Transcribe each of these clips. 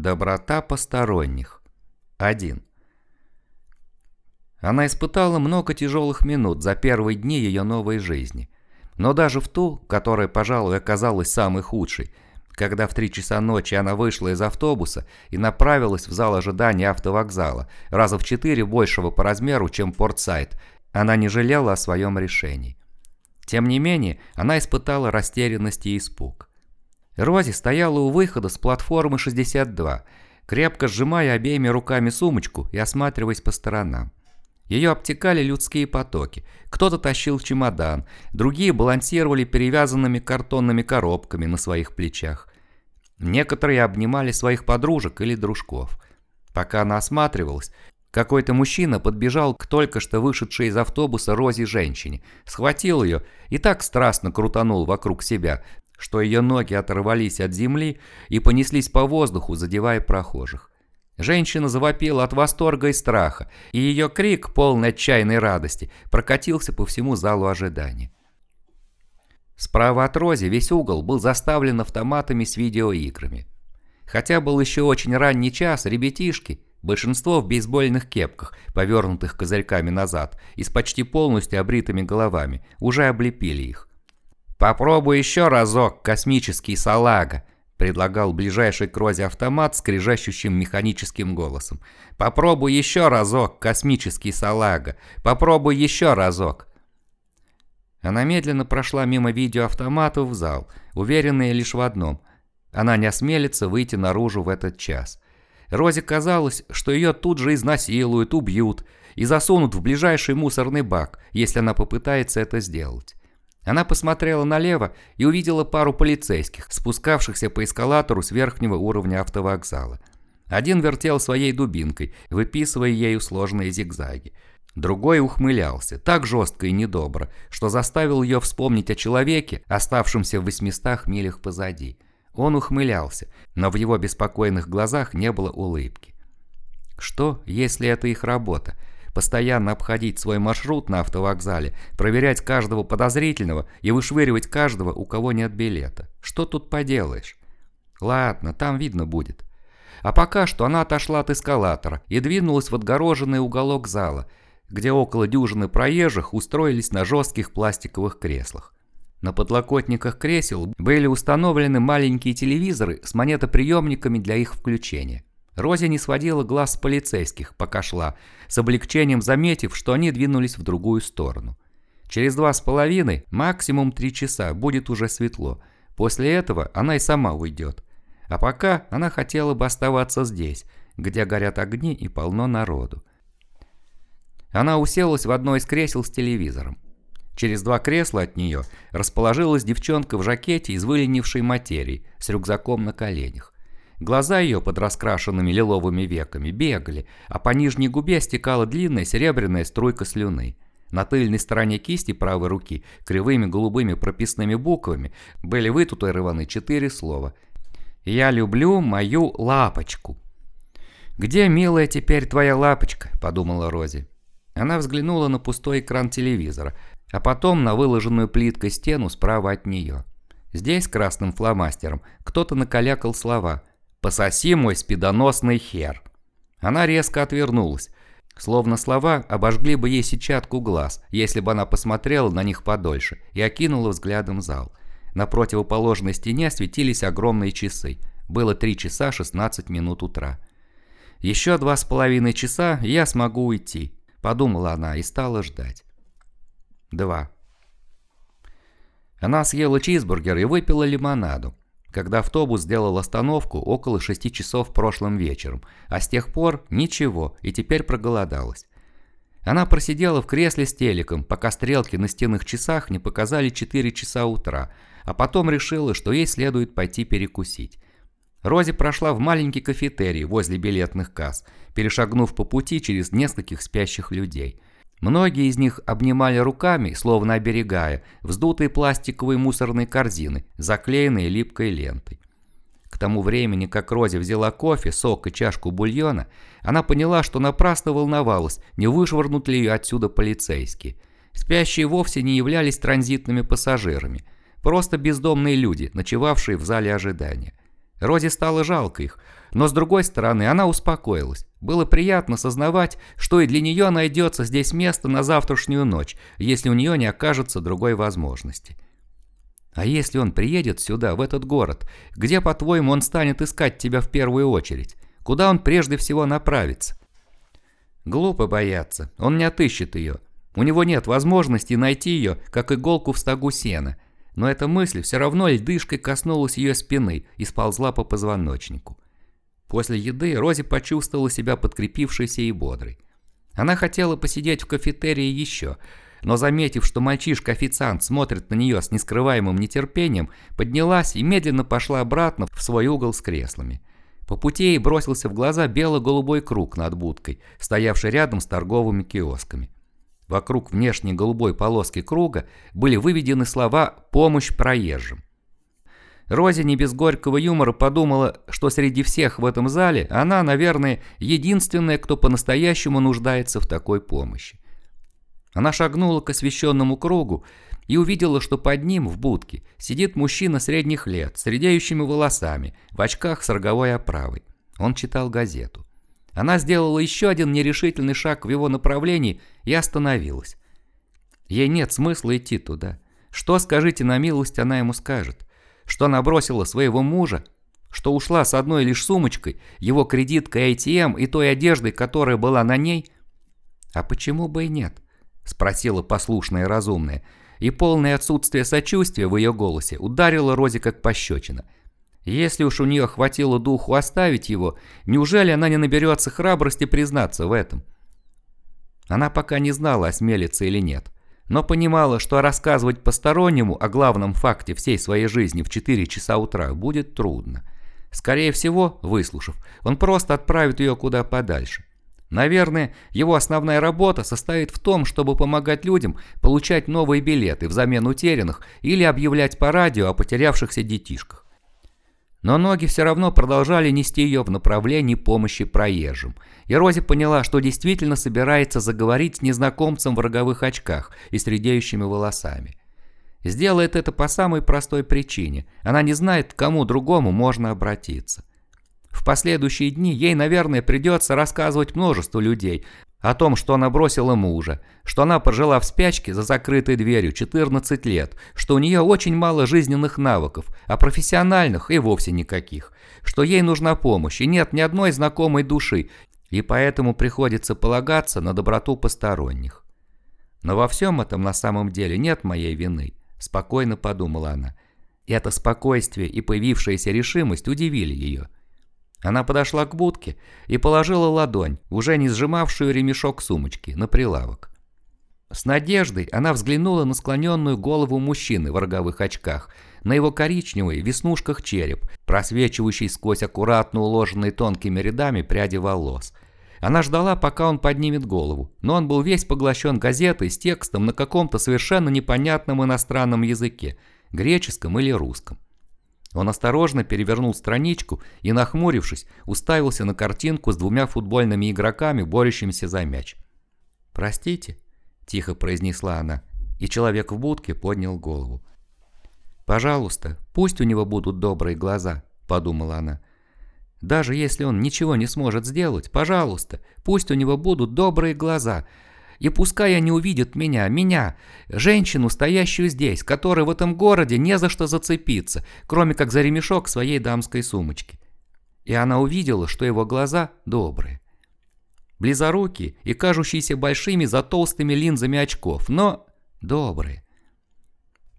Доброта посторонних. 1. Она испытала много тяжелых минут за первые дни ее новой жизни. Но даже в ту, которая, пожалуй, оказалась самой худшей, когда в три часа ночи она вышла из автобуса и направилась в зал ожидания автовокзала, раза в четыре большего по размеру, чем Портсайд, она не жалела о своем решении. Тем не менее, она испытала растерянность и испуг. Рози стояла у выхода с платформы 62, крепко сжимая обеими руками сумочку и осматриваясь по сторонам. Ее обтекали людские потоки. Кто-то тащил чемодан, другие балансировали перевязанными картонными коробками на своих плечах. Некоторые обнимали своих подружек или дружков. Пока она осматривалась, какой-то мужчина подбежал к только что вышедшей из автобуса Розе женщине, схватил ее и так страстно крутанул вокруг себя, что ее ноги оторвались от земли и понеслись по воздуху, задевая прохожих. Женщина завопила от восторга и страха, и ее крик, полный отчаянной радости, прокатился по всему залу ожидания. Справа от Рози весь угол был заставлен автоматами с видеоиграми. Хотя был еще очень ранний час, ребятишки, большинство в бейсбольных кепках, повернутых козырьками назад и с почти полностью обритыми головами, уже облепили их. «Попробуй еще разок, космический салага», — предлагал ближайший к Розе автомат с крижащущим механическим голосом. «Попробуй еще разок, космический салага. Попробуй еще разок». Она медленно прошла мимо видеоавтоматов в зал, уверенная лишь в одном. Она не осмелится выйти наружу в этот час. Розе казалось, что ее тут же изнасилуют, убьют и засунут в ближайший мусорный бак, если она попытается это сделать. Она посмотрела налево и увидела пару полицейских, спускавшихся по эскалатору с верхнего уровня автовокзала. Один вертел своей дубинкой, выписывая ею сложные зигзаги. Другой ухмылялся, так жестко и недобро, что заставил ее вспомнить о человеке, оставшемся в 800 милях позади. Он ухмылялся, но в его беспокойных глазах не было улыбки. Что, если это их работа? Постоянно обходить свой маршрут на автовокзале, проверять каждого подозрительного и вышвыривать каждого, у кого нет билета. Что тут поделаешь? Ладно, там видно будет. А пока что она отошла от эскалатора и двинулась в отгороженный уголок зала, где около дюжины проезжих устроились на жестких пластиковых креслах. На подлокотниках кресел были установлены маленькие телевизоры с монетоприемниками для их включения. Рози не сводила глаз с полицейских, пока шла, с облегчением заметив, что они двинулись в другую сторону. Через два с половиной, максимум три часа, будет уже светло. После этого она и сама уйдет. А пока она хотела бы оставаться здесь, где горят огни и полно народу. Она уселась в одно из кресел с телевизором. Через два кресла от нее расположилась девчонка в жакете из выленившей материи с рюкзаком на коленях. Глаза ее под раскрашенными лиловыми веками бегали, а по нижней губе стекала длинная серебряная струйка слюны. На тыльной стороне кисти правой руки кривыми голубыми прописными буквами были вытатуированы четыре слова «Я люблю мою лапочку». «Где, милая, теперь твоя лапочка?» – подумала Рози. Она взглянула на пустой экран телевизора, а потом на выложенную плиткой стену справа от нее. Здесь красным фломастером кто-то накалякал слова «Пососи мой спидоносный хер». Она резко отвернулась, словно слова обожгли бы ей сетчатку глаз, если бы она посмотрела на них подольше и окинула взглядом зал. На противоположной стене светились огромные часы. Было 3 часа 16 минут утра. «Еще два с половиной часа, я смогу уйти», – подумала она и стала ждать. 2. Она съела чизбургер и выпила лимонаду когда автобус сделал остановку около 6 часов прошлым вечером, а с тех пор ничего, и теперь проголодалась. Она просидела в кресле с телеком, пока стрелки на стенных часах не показали 4 часа утра, а потом решила, что ей следует пойти перекусить. Рози прошла в маленький кафетерий возле билетных касс, перешагнув по пути через нескольких спящих людей – Многие из них обнимали руками, словно оберегая, вздутые пластиковые мусорные корзины, заклеенные липкой лентой. К тому времени, как Рози взяла кофе, сок и чашку бульона, она поняла, что напрасно волновалась, не вышвырнут ли ее отсюда полицейские. Спящие вовсе не являлись транзитными пассажирами, просто бездомные люди, ночевавшие в зале ожидания. Розе стало жалко их, но с другой стороны она успокоилась. Было приятно сознавать, что и для нее найдется здесь место на завтрашнюю ночь, если у нее не окажется другой возможности. А если он приедет сюда, в этот город, где, по-твоему, он станет искать тебя в первую очередь? Куда он прежде всего направится? Глупо бояться, он не отыщет ее. У него нет возможности найти ее, как иголку в стогу сена. Но эта мысль все равно льдышкой коснулась ее спины и сползла по позвоночнику. После еды Рози почувствовала себя подкрепившейся и бодрой. Она хотела посидеть в кафетерии еще, но заметив, что мальчишка-официант смотрит на нее с нескрываемым нетерпением, поднялась и медленно пошла обратно в свой угол с креслами. По пути ей бросился в глаза бело-голубой круг над будкой, стоявший рядом с торговыми киосками. Вокруг внешней голубой полоски круга были выведены слова «помощь проезжим». Рози не без горького юмора подумала, что среди всех в этом зале она, наверное, единственная, кто по-настоящему нуждается в такой помощи. Она шагнула к освещенному кругу и увидела, что под ним, в будке, сидит мужчина средних лет, с редеющими волосами, в очках с роговой оправой. Он читал газету. Она сделала еще один нерешительный шаг в его направлении и остановилась. Ей нет смысла идти туда. Что, скажите на милость, она ему скажет? Что она бросила своего мужа? Что ушла с одной лишь сумочкой, его кредиткой ATM и той одеждой, которая была на ней? А почему бы и нет? Спросила послушная и разумная и полное отсутствие сочувствия в ее голосе ударило Розе как пощечина. Если уж у нее хватило духу оставить его, неужели она не наберется храбрости признаться в этом? Она пока не знала, осмелится или нет, но понимала, что рассказывать постороннему о главном факте всей своей жизни в 4 часа утра будет трудно. Скорее всего, выслушав, он просто отправит ее куда подальше. Наверное, его основная работа состоит в том, чтобы помогать людям получать новые билеты взамен утерянных или объявлять по радио о потерявшихся детишках. Но ноги все равно продолжали нести ее в направлении помощи проезжим, и Рози поняла, что действительно собирается заговорить с незнакомцем в роговых очках и с редеющими волосами. Сделает это по самой простой причине. Она не знает, к кому другому можно обратиться. В последующие дни ей, наверное, придется рассказывать множеству людей о том, что она бросила мужа, что она прожила в спячке за закрытой дверью 14 лет, что у нее очень мало жизненных навыков, а профессиональных и вовсе никаких, что ей нужна помощь и нет ни одной знакомой души, и поэтому приходится полагаться на доброту посторонних. Но во всем этом на самом деле нет моей вины, спокойно подумала она. Это спокойствие и появившаяся решимость удивили ее. Она подошла к будке и положила ладонь, уже не сжимавшую ремешок сумочки, на прилавок. С надеждой она взглянула на склоненную голову мужчины в роговых очках, на его коричневый веснушках череп, просвечивающий сквозь аккуратно уложенные тонкими рядами пряди волос. Она ждала, пока он поднимет голову, но он был весь поглощен газетой с текстом на каком-то совершенно непонятном иностранном языке, греческом или русском. Он осторожно перевернул страничку и, нахмурившись, уставился на картинку с двумя футбольными игроками, борющимися за мяч. «Простите», – тихо произнесла она, и человек в будке поднял голову. «Пожалуйста, пусть у него будут добрые глаза», – подумала она. «Даже если он ничего не сможет сделать, пожалуйста, пусть у него будут добрые глаза», и пускай они увидят меня, меня, женщину, стоящую здесь, которой в этом городе не за что зацепиться, кроме как за ремешок своей дамской сумочки. И она увидела, что его глаза добрые. Близорукие и кажущиеся большими за толстыми линзами очков, но добрые.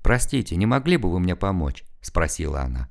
«Простите, не могли бы вы мне помочь?» – спросила она.